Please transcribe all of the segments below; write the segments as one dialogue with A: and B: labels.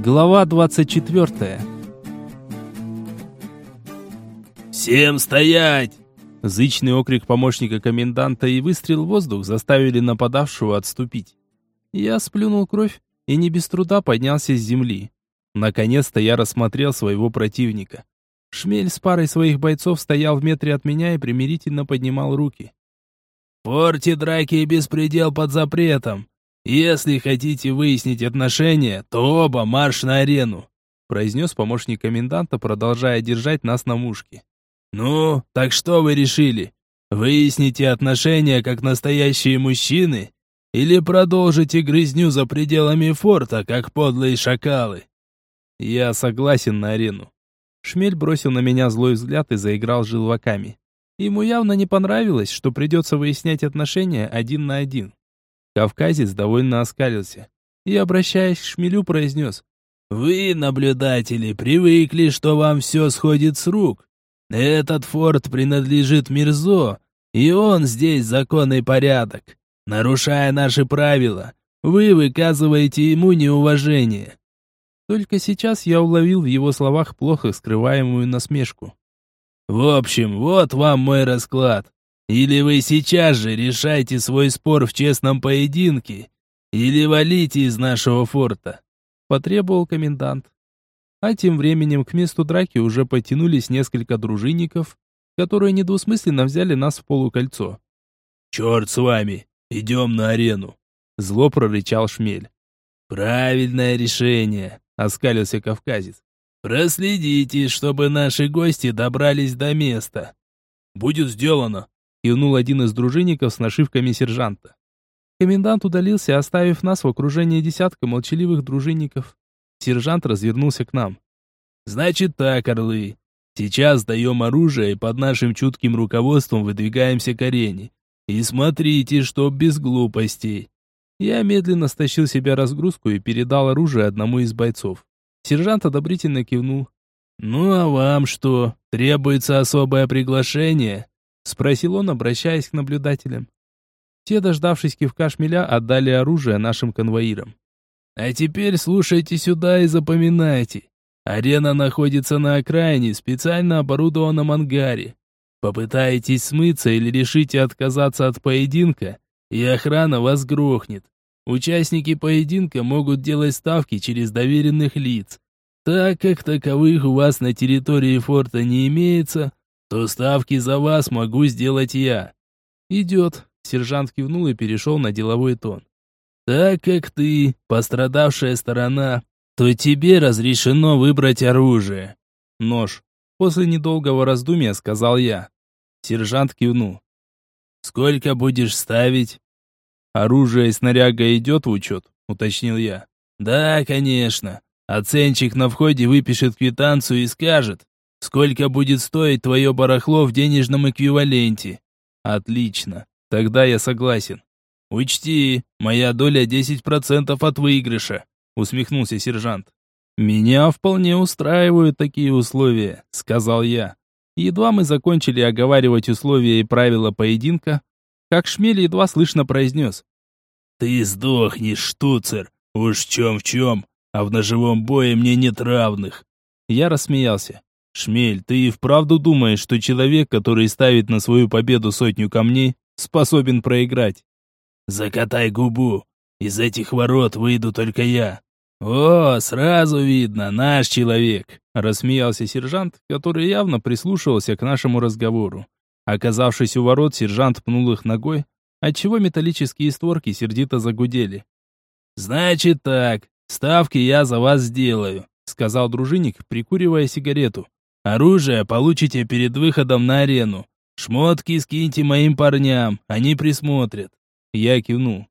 A: Глава 24.
B: «Всем стоять!»
A: Зычный окрик помощника коменданта и выстрел в воздух заставили нападавшего отступить. Я сплюнул кровь и не без труда поднялся с земли. Наконец-то я рассмотрел своего противника. Шмель с парой своих бойцов стоял в метре от меня и примирительно поднимал руки.
B: «Порти драки и беспредел под запретом. Если хотите выяснить отношения, то оба марш на арену», произнес помощник коменданта, продолжая держать нас на мушке. «Ну, так что вы решили? Выясните отношения как настоящие мужчины? Или продолжите грызню за пределами форта, как подлые шакалы?»
A: «Я согласен на арену». Шмель бросил на меня злой взгляд и заиграл желваками. Ему явно не понравилось, что придется выяснять отношения один на один. Кавказец довольно оскалился и, обращаясь к шмелю, произнес.
B: «Вы, наблюдатели, привыкли, что вам все сходит с рук. Этот форт принадлежит Мирзо, и он здесь законный порядок. Нарушая наши правила, вы выказываете ему неуважение».
A: Только сейчас я уловил в его словах плохо скрываемую насмешку.
B: «В общем, вот вам мой расклад. Или вы сейчас же решайте свой спор в честном поединке, или валите из нашего форта», —
A: потребовал комендант. А тем временем к месту драки уже потянулись несколько дружинников, которые недвусмысленно взяли нас в полукольцо.
B: «Черт с вами! Идем на арену!» — зло прорычал Шмель. «Правильное решение!» — оскалился кавказец. «Проследите, чтобы наши гости добрались до места».
A: «Будет сделано!» Кивнул один из дружинников с нашивками сержанта. Комендант удалился, оставив нас в окружении десятка молчаливых дружинников. Сержант развернулся к нам.
B: «Значит так, орлы. Сейчас даем оружие и под нашим чутким руководством выдвигаемся к арене. И смотрите, чтоб без глупостей».
A: Я медленно стащил себя разгрузку и передал оружие одному из бойцов. Сержант одобрительно кивнул.
B: «Ну а вам что, требуется особое приглашение?»
A: Спросил он, обращаясь к наблюдателям. Те, дождавшись кивка шмеля, отдали оружие нашим конвоирам.
B: «А теперь слушайте сюда и запоминайте. Арена находится на окраине, специально оборудованном ангаре. Попытаетесь смыться или решите отказаться от поединка, и охрана вас грохнет. Участники поединка могут делать ставки через доверенных лиц. Так как таковых у вас на территории форта не имеется, то ставки за вас могу сделать я».
A: «Идет», — сержант кивнул и перешел на деловой тон.
B: «Так как ты пострадавшая сторона, то тебе разрешено выбрать оружие».
A: «Нож», — после недолгого раздумья сказал я. Сержант кивнул.
B: «Сколько будешь ставить?»
A: «Оружие и снаряга идет в учет», — уточнил я.
B: «Да, конечно. Оценщик на входе выпишет квитанцию и скажет, Сколько будет стоить твое барахло в денежном эквиваленте?
A: Отлично. Тогда я согласен.
B: Учти, моя доля 10% от выигрыша, усмехнулся сержант.
A: Меня вполне устраивают такие условия, сказал я. Едва мы закончили оговаривать условия и правила поединка, как Шмель едва слышно произнес.
B: «Ты сдохнешь, штуцер, уж в чем в чем, а в ножевом бое мне нет равных».
A: Я рассмеялся. Шмель, ты и вправду думаешь, что человек, который ставит на свою победу сотню камней, способен проиграть?
B: Закатай губу. Из этих ворот выйду только я. О, сразу видно, наш человек, рассмеялся сержант, который явно прислушивался к нашему разговору. Оказавшись у ворот, сержант пнул их ногой, отчего металлические створки сердито загудели. «Значит так, ставки я за вас сделаю», — сказал дружинник, прикуривая сигарету. Оружие получите перед выходом на арену. Шмотки скиньте моим парням, они присмотрят. Я кивнул.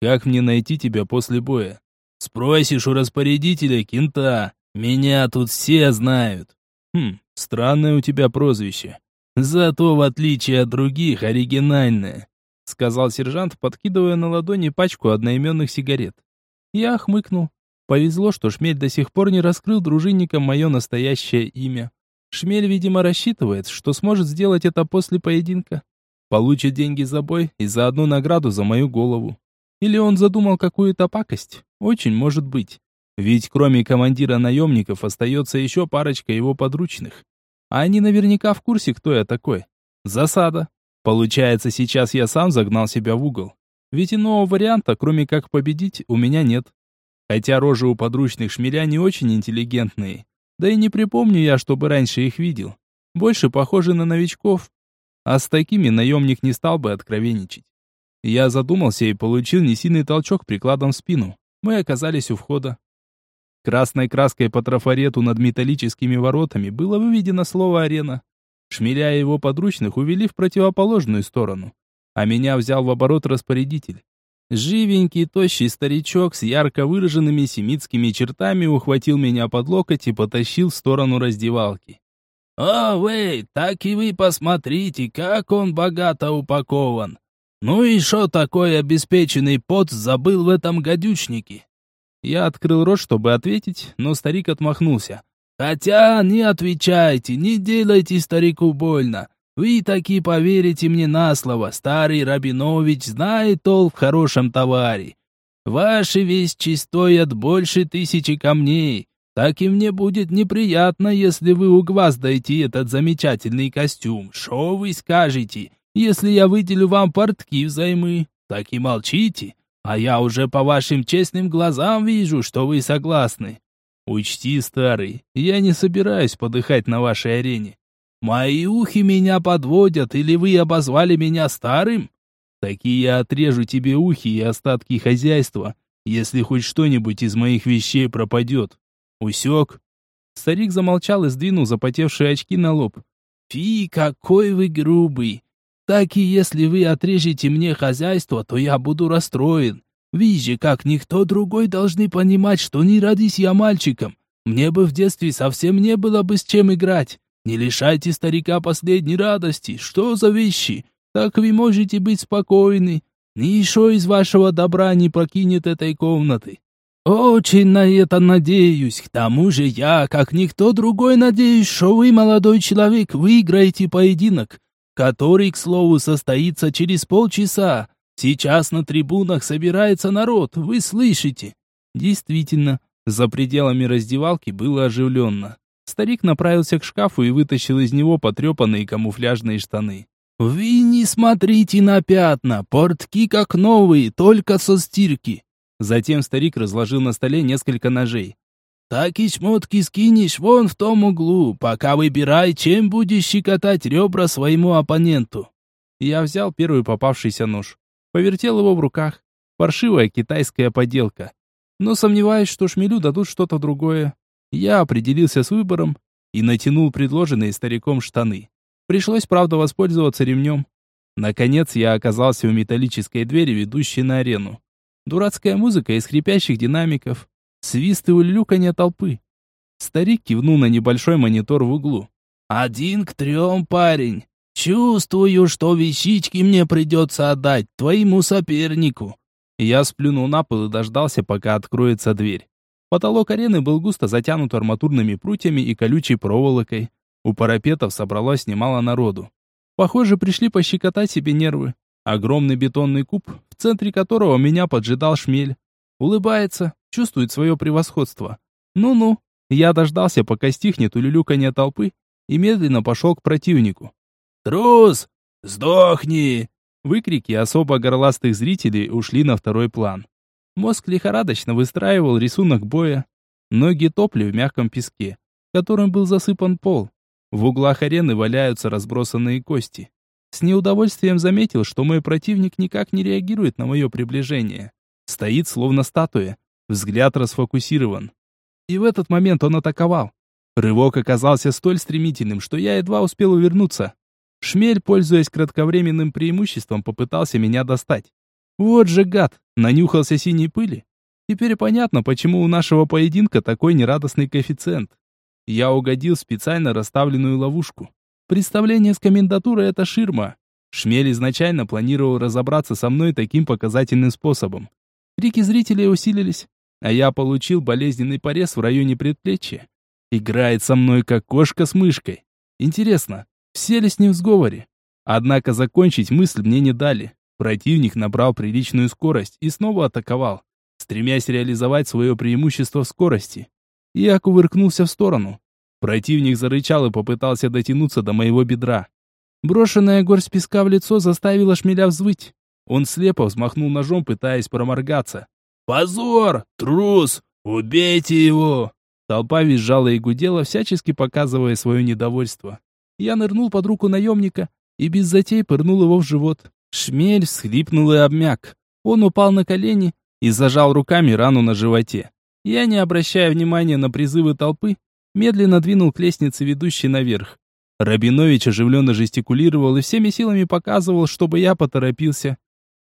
B: Как мне найти тебя после боя? Спросишь у распорядителя кента. Меня тут все знают. Хм, странное у тебя прозвище. Зато, в отличие от других, оригинальное, сказал сержант, подкидывая на ладони пачку одноименных сигарет. Я хмыкнул. Повезло, что Шмель до сих пор не раскрыл дружинникам мое настоящее имя. Шмель, видимо, рассчитывает, что сможет сделать это после поединка. Получит деньги за бой и за одну награду за мою голову. Или он задумал какую-то пакость? Очень может быть.
A: Ведь кроме командира наемников остается еще парочка его подручных. А они наверняка в курсе, кто я такой. Засада. Получается, сейчас я сам загнал себя в угол. Ведь иного варианта, кроме как победить, у меня нет. Хотя рожи у подручных шмеля не очень интеллигентные. Да и не припомню я, чтобы раньше их видел. Больше похожи на новичков. А с такими наемник не стал бы откровенничать. Я задумался и получил несильный толчок прикладом в спину. Мы оказались у входа. Красной краской по трафарету над металлическими воротами было выведено слово «арена». Шмеля его подручных увели в противоположную сторону. А меня взял в оборот распорядитель. Живенький, тощий старичок с ярко выраженными семитскими чертами ухватил меня под локоть и потащил в сторону раздевалки.
B: «О, вы, так и вы посмотрите, как он богато упакован! Ну и что такой обеспеченный пот забыл в этом гадючнике?»
A: Я открыл рот, чтобы ответить, но старик отмахнулся.
B: Хотя не отвечайте, не делайте старику больно. Вы таки поверите мне на слово, старый Рабинович знает толк в хорошем товаре. Ваши вещи стоят больше тысячи камней. Так и мне будет неприятно, если вы угваздаете этот замечательный костюм. Что вы скажете, если я выделю вам портки взаймы? Так и молчите, а я уже по вашим честным глазам вижу, что вы согласны.
A: Учти, старый, я не собираюсь подыхать на вашей арене.
B: Мои ухи меня подводят, или вы обозвали меня старым?
A: Такие я отрежу тебе ухи и остатки хозяйства, если хоть что-нибудь из моих вещей пропадет. Усек?» Старик замолчал и сдвинул запотевшие очки на лоб.
B: «Фи, какой вы грубый! Так и если вы отрежете мне хозяйство, то я буду расстроен. Же, как никто другой, должны понимать, что не родись я мальчиком. Мне бы в детстве совсем не было бы с чем играть. Не лишайте старика последней радости. Что за вещи? Так вы можете быть спокойны. Ничего из вашего добра не покинет этой комнаты. Очень на это надеюсь. К тому же я, как никто другой, надеюсь, что вы, молодой человек, выиграете поединок, который, к слову, состоится через полчаса. Сейчас на трибунах собирается народ, вы слышите?
A: Действительно, за пределами раздевалки было оживленно. Старик направился к шкафу и вытащил из него потрепанные камуфляжные штаны.
B: «Вы не смотрите на пятна, портки как новые, только со стирки».
A: Затем старик разложил на столе несколько ножей.
B: «Так и шмотки скинешь вон в том углу, пока выбирай, чем будешь щекотать ребра своему оппоненту».
A: Я взял первый попавшийся нож. Повертел его в руках. Паршивая китайская поделка. Но сомневаюсь, что шмелю дадут что-то другое. Я определился с выбором и натянул предложенные стариком штаны. Пришлось, правда, воспользоваться ремнем. Наконец я оказался у металлической двери, ведущей на арену. Дурацкая музыка из хрипящих динамиков. Свист и улюлюканье толпы. Старик кивнул на небольшой монитор в углу.
B: «Один к трем, парень. Чувствую, что вещички мне придется отдать твоему сопернику.
A: Я сплюнул на пол и дождался, пока откроется дверь. Потолок арены был густо затянут арматурными прутьями и колючей проволокой. У парапетов собралось немало народу. Похоже, пришли пощекотать себе нервы. Огромный бетонный куб, в центре которого меня поджидал шмель. Улыбается, чувствует свое превосходство. Ну-ну, я дождался, пока стихнет улюлюканье толпы, и медленно пошел к противнику.
B: «Трус! Сдохни!»
A: Выкрики особо горластых зрителей ушли на второй план. Мозг лихорадочно выстраивал рисунок боя. Ноги топли в мягком песке, которым был засыпан пол. В углах арены валяются разбросанные кости. С неудовольствием заметил, что мой противник никак не реагирует на мое приближение. Стоит словно статуя, взгляд расфокусирован. И в этот момент он атаковал. Рывок оказался столь стремительным, что я едва успел увернуться. Шмель, пользуясь кратковременным преимуществом, попытался меня достать. Вот же гад, нанюхался синей пыли. Теперь понятно, почему у нашего поединка такой нерадостный коэффициент. Я угодил в специально расставленную ловушку. Представление с комендатурой — это ширма. Шмель изначально планировал разобраться со мной таким показательным способом. Крики зрителей усилились, а я получил болезненный порез в районе предплечья. Играет со мной как кошка с мышкой. Интересно, все ли с ним в сговоре? Однако закончить мысль мне не дали. Противник набрал приличную скорость и снова атаковал. стремясь реализовать свое преимущество в скорости. Я кувыркнулся в сторону. Противник зарычал и попытался дотянуться до моего бедра. Брошенная горсть песка в лицо заставила шмеля взвыть. Он слепо взмахнул ножом, пытаясь проморгаться. «Позор! Трус! Убейте его!» Толпа визжала и гудела, всячески показывая свое недовольство. Я нырнул под руку наемника и без затей пырнул его в живот. Шмель всхлипнул и обмяк. Он упал на колени и зажал руками рану на животе. Я, не обращая внимания на призывы толпы, медленно двинул к лестнице, ведущей наверх. Рабинович оживленно жестикулировал и всеми силами показывал, чтобы я поторопился.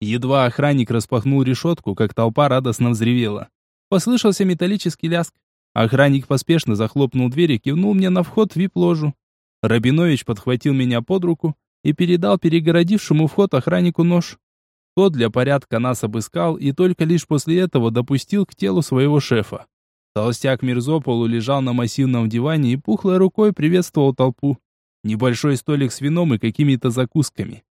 A: Едва охранник распахнул решетку, как толпа радостно взревела. Послышался металлический ляск. Охранник поспешно захлопнул дверь и кивнул мне на вход в вип-ложу. Рабинович подхватил меня под руку и передал перегородившему вход охраннику нож. Тот для порядка нас обыскал и только лишь после этого допустил к телу своего шефа. Толстяк Мирзополу лежал на массивном диване и пухлой рукой приветствовал толпу. Небольшой столик с вином и какими-то закусками.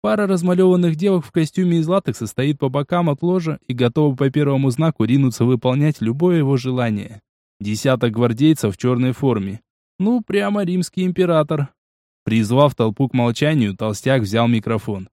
A: Пара размалеванных девок в костюме из латекса стоит по бокам от ложа и готова по первому знаку ринуться выполнять любое его желание. Десяток гвардейцев в черной форме. Ну, прямо римский император. Призвав толпу к молчанию, толстяк взял микрофон.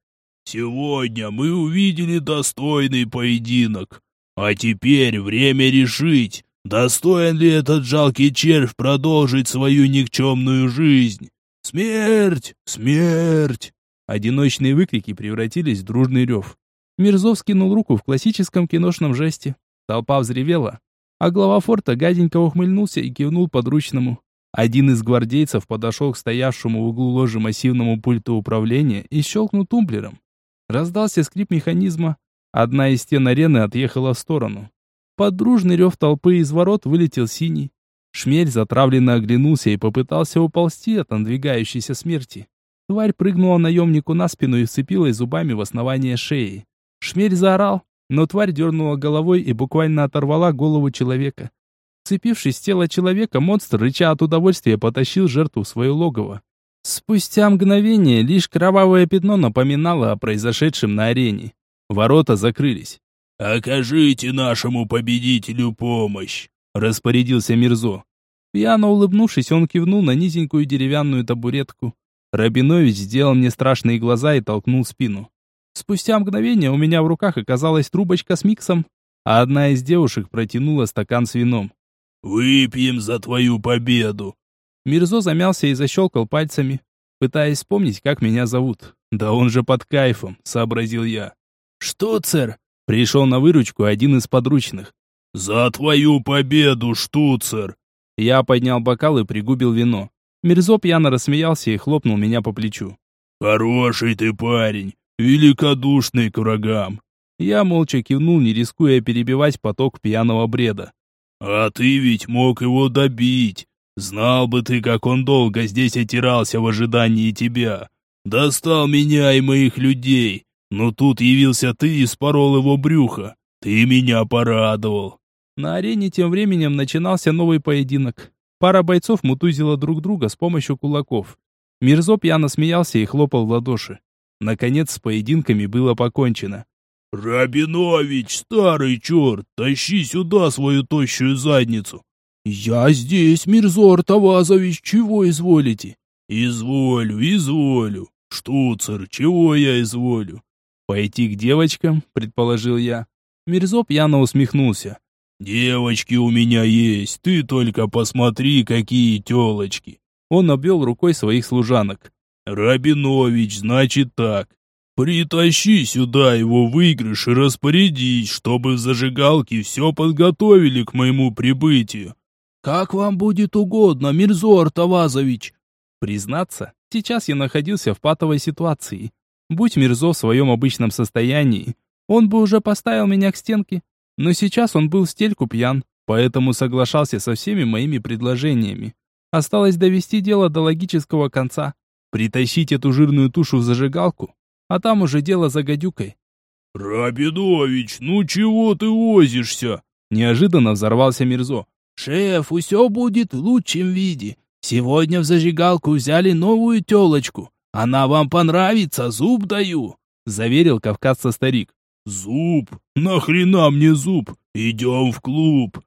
C: «Сегодня мы увидели достойный поединок. А теперь время решить, достоин ли этот жалкий червь продолжить свою никчемную жизнь. Смерть! Смерть!»
A: Одиночные выкрики превратились в дружный рев. Мирзов скинул руку в классическом киношном жесте. Толпа взревела, а глава форта гаденько ухмыльнулся и кивнул подручному. Один из гвардейцев подошел к стоявшему в углу ложи массивному пульту управления и щелкнул тумблером. Раздался скрип механизма. Одна из стен арены отъехала в сторону. Под дружный рев толпы из ворот вылетел синий. Шмель затравленно оглянулся и попытался уползти от надвигающейся смерти. Тварь прыгнула наемнику на спину и вцепилась зубами в основание шеи. Шмель заорал, но тварь дернула головой и буквально оторвала голову человека. Цепившись в тело человека, монстр, рыча от удовольствия, потащил жертву в свое логово. Спустя мгновение лишь кровавое пятно напоминало о произошедшем на арене. Ворота закрылись.
C: «Окажите нашему победителю помощь!» — распорядился Мирзо.
A: Пьяно улыбнувшись, он кивнул на низенькую деревянную табуретку. Рабинович сделал мне страшные глаза и толкнул спину. Спустя мгновение у меня в руках оказалась трубочка с миксом, а одна из девушек протянула стакан с вином.
C: «Выпьем за твою победу!»
A: Мирзо замялся и защелкал пальцами, пытаясь вспомнить, как меня зовут. «Да он же под кайфом», — сообразил я.
B: «Что, царь?»
A: — пришел на выручку один из подручных.
C: «За твою победу, штуцер!»
A: Я поднял бокал и пригубил вино. Мирзо пьяно рассмеялся и хлопнул меня по плечу.
C: «Хороший ты парень, великодушный к врагам!»
A: Я молча кивнул, не рискуя перебивать поток пьяного бреда.
C: «А ты ведь мог его добить. Знал бы ты, как он долго здесь отирался в ожидании тебя. Достал меня и моих людей. Но тут явился ты и спорол его брюхо. Ты меня порадовал».
A: На арене тем временем начинался новый поединок. Пара бойцов мутузила друг друга с помощью кулаков. Мирзо пьяно смеялся и хлопал в ладоши. Наконец с поединками было покончено.
C: «Рабинович, старый черт, тащи сюда свою тощую задницу!»
B: «Я здесь, Мирзор Тавазович, чего изволите?»
C: «Изволю, изволю. Штуцер, чего я изволю?»
A: «Пойти к девочкам», — предположил я. Мирзо пьяно усмехнулся.
C: «Девочки у меня есть, ты только посмотри, какие телочки!»
A: Он обвел рукой своих служанок.
C: «Рабинович, значит так. Притащи сюда его выигрыш и распорядись, чтобы в зажигалке все подготовили к моему прибытию.
B: Как вам будет угодно, Мирзор Тавазович.
A: Признаться, сейчас я находился в патовой ситуации. Будь Мирзо в своем обычном состоянии, он бы уже поставил меня к стенке. Но сейчас он был стельку пьян, поэтому соглашался со всеми моими предложениями. Осталось довести дело до логического конца. Притащить эту жирную тушу в зажигалку а там уже дело за гадюкой.
C: «Рабинович, ну чего ты возишься?»
A: Неожиданно взорвался Мирзо.
B: «Шеф, все будет в лучшем виде. Сегодня в зажигалку взяли новую телочку. Она вам понравится, зуб даю»,
A: заверил кавказца старик.
C: Зуб? Нахрена мне зуб? Идем в клуб.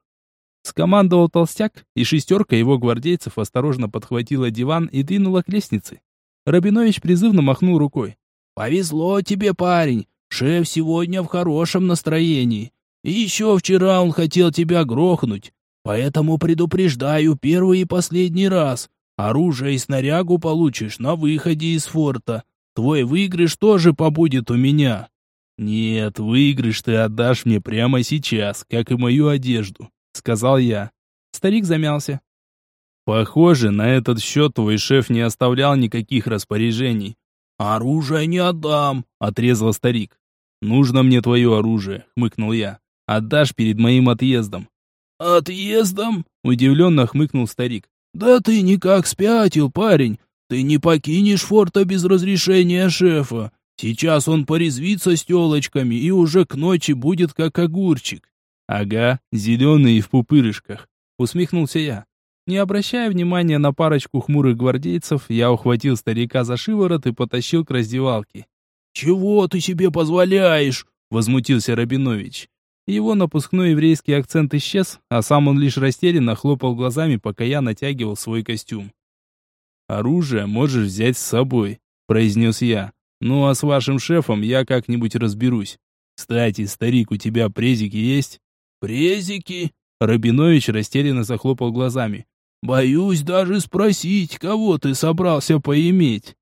A: Скомандовал толстяк, и шестерка его гвардейцев осторожно подхватила диван и двинула к лестнице. Рабинович призывно махнул рукой. «Повезло тебе, парень. Шеф сегодня в хорошем настроении. И еще вчера он хотел тебя грохнуть. Поэтому предупреждаю первый и последний раз. Оружие и снарягу получишь на выходе из форта. Твой выигрыш тоже побудет у меня. Нет, выигрыш ты отдашь мне прямо сейчас, как и мою одежду, сказал я. Старик замялся. Похоже, на этот счет твой шеф не оставлял никаких распоряжений. Оружие не отдам, отрезал старик. Нужно мне твое оружие, хмыкнул я. Отдашь перед моим отъездом. Отъездом? удивленно хмыкнул старик. Да ты никак спятил, парень. Ты не покинешь форта без разрешения шефа. Сейчас он порезвится с телочками и уже к ночи будет как огурчик. Ага, зеленый и в пупырышках. Усмехнулся я. Не обращая внимания на парочку хмурых гвардейцев, я ухватил старика за шиворот и потащил к раздевалке. «Чего ты себе позволяешь?» — возмутился Рабинович. Его напускной еврейский акцент исчез, а сам он лишь растерянно хлопал глазами, пока я натягивал свой костюм. «Оружие можешь взять с собой», — произнес я. «Ну а с вашим шефом я как-нибудь разберусь. Кстати, старик, у тебя презики есть?» «Презики?» — Рабинович растерянно захлопал глазами. «Боюсь даже спросить, кого ты собрался поиметь».